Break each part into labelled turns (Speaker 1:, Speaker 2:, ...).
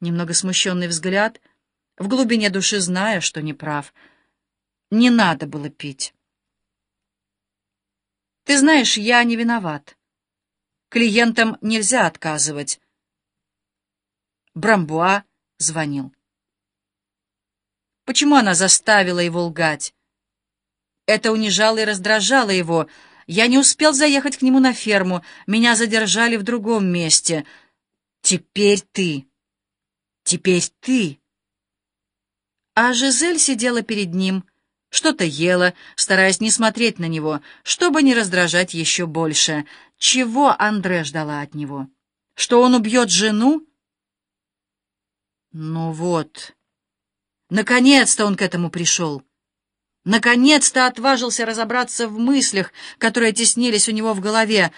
Speaker 1: немного смущенный взгляд, в глубине души зная, что не прав. Не надо было пить. Ты знаешь, я не виноват. Клиентам нельзя отказывать. Брамбуа звонил. Почему она заставила его лгать? Это унижало и раздражало его. Я не успел заехать к нему на ферму, меня задержали в другом месте. Теперь ты. Теперь ты. А Жизель сидела перед ним, что-то ела, стараясь не смотреть на него, чтобы не раздражать еще больше. Чего Андре ждала от него? Что он убьет жену? Ну вот. Наконец-то он к этому пришел. Наконец-то отважился разобраться в мыслях, которые теснились у него в голове.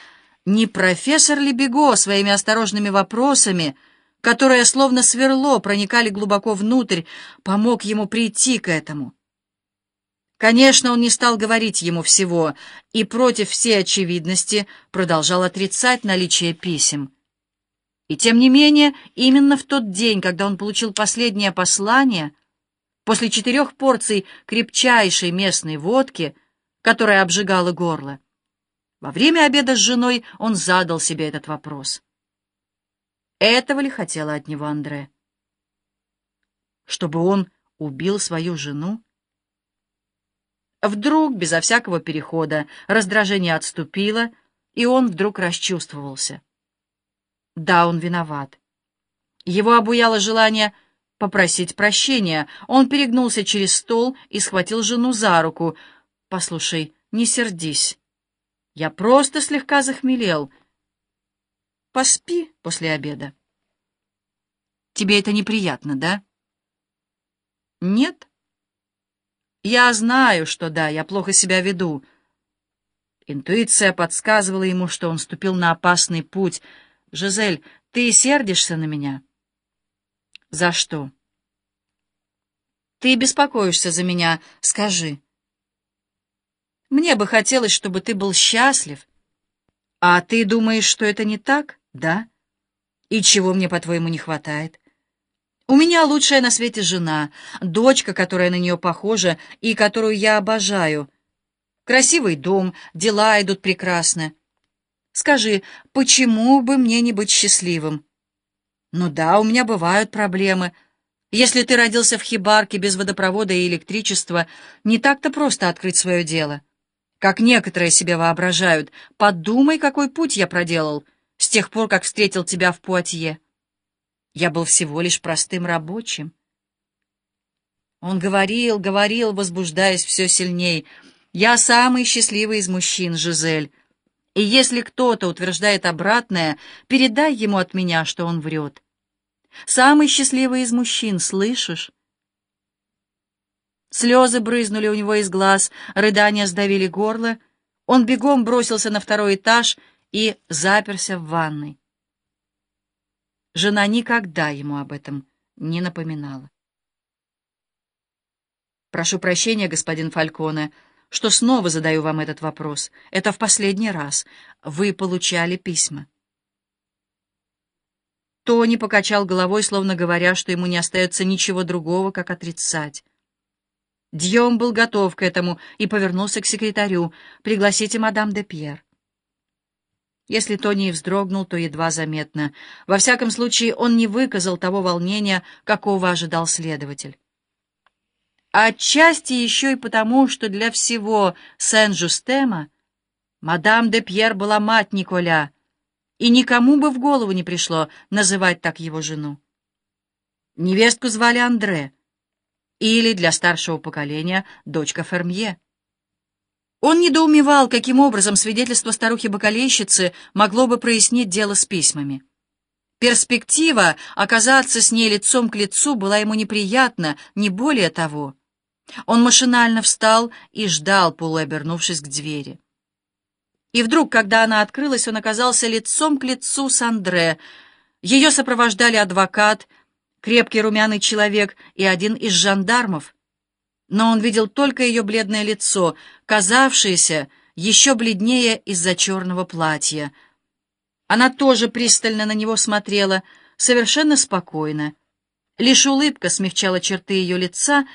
Speaker 1: Не профессор ли Бего своими осторожными вопросами, которые словно сверло проникали глубоко внутрь, помог ему прийти к этому? Конечно, он не стал говорить ему всего и против всей очевидности продолжал отрицать наличие писем. И тем не менее, именно в тот день, когда он получил последнее послание, после четырех порций крепчайшей местной водки, которая обжигала горло, во время обеда с женой он задал себе этот вопрос. Этого ли хотела от него Андре? Чтобы он убил свою жену? Вдруг, безо всякого перехода, раздражение отступило, и он вдруг расчувствовался. Да, он виноват. Его обуяло желание попросить прощения. Он перегнулся через стол и схватил жену за руку. «Послушай, не сердись. Я просто слегка захмелел. Поспи после обеда». «Тебе это неприятно, да?» «Нет?» Я знаю, что да, я плохо себя веду. Интуиция подсказывала ему, что он ступил на опасный путь. «Жизель, ты сердишься на меня?» «За что?» «Ты беспокоишься за меня, скажи». «Мне бы хотелось, чтобы ты был счастлив. А ты думаешь, что это не так, да? И чего мне, по-твоему, не хватает?» У меня лучшая на свете жена, дочка, которая на нее похожа и которую я обожаю. Красивый дом, дела идут прекрасно. Скажи, почему бы мне не быть счастливым? Ну да, у меня бывают проблемы. Если ты родился в хибарке без водопровода и электричества, не так-то просто открыть свое дело. Как некоторые себе воображают, подумай, какой путь я проделал с тех пор, как встретил тебя в Пуатье. Я был всего лишь простым рабочим. Он говорил, говорил, возбуждаясь все сильней. «Я самый счастливый из мужчин, Жизель. И если кто-то утверждает обратное, передай ему от меня, что он врет. Самый счастливый из мужчин, слышишь?» Слезы брызнули у него из глаз, рыдания сдавили горло. Он бегом бросился на второй этаж и заперся в ванной. Жена никогда ему об этом не напоминала. «Прошу прощения, господин Фальконе, что снова задаю вам этот вопрос. Это в последний раз. Вы получали письма?» Тони покачал головой, словно говоря, что ему не остается ничего другого, как отрицать. Дьем был готов к этому и повернулся к секретарю. «Пригласите мадам де Пьер». Если Тони и вздрогнул, то едва заметно. Во всяком случае, он не выказал того волнения, какого ожидал следователь. Отчасти еще и потому, что для всего Сен-Жустема мадам де Пьер была мать Николя, и никому бы в голову не пришло называть так его жену. Невестку звали Андре, или, для старшего поколения, дочка Фермье. Он недоумевал, каким образом свидетельство старухи-бакалейщицы могло бы прояснить дело с письмами. Перспектива оказаться с ней лицом к лицу была ему неприятна, не более того. Он машинально встал и ждал, полуобернувшись к двери. И вдруг, когда она открылась, он оказался лицом к лицу с Андре. Ее сопровождали адвокат, крепкий румяный человек и один из жандармов — но он видел только ее бледное лицо, казавшееся еще бледнее из-за черного платья. Она тоже пристально на него смотрела, совершенно спокойно, Лишь улыбка смягчала черты ее лица,